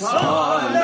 Silence!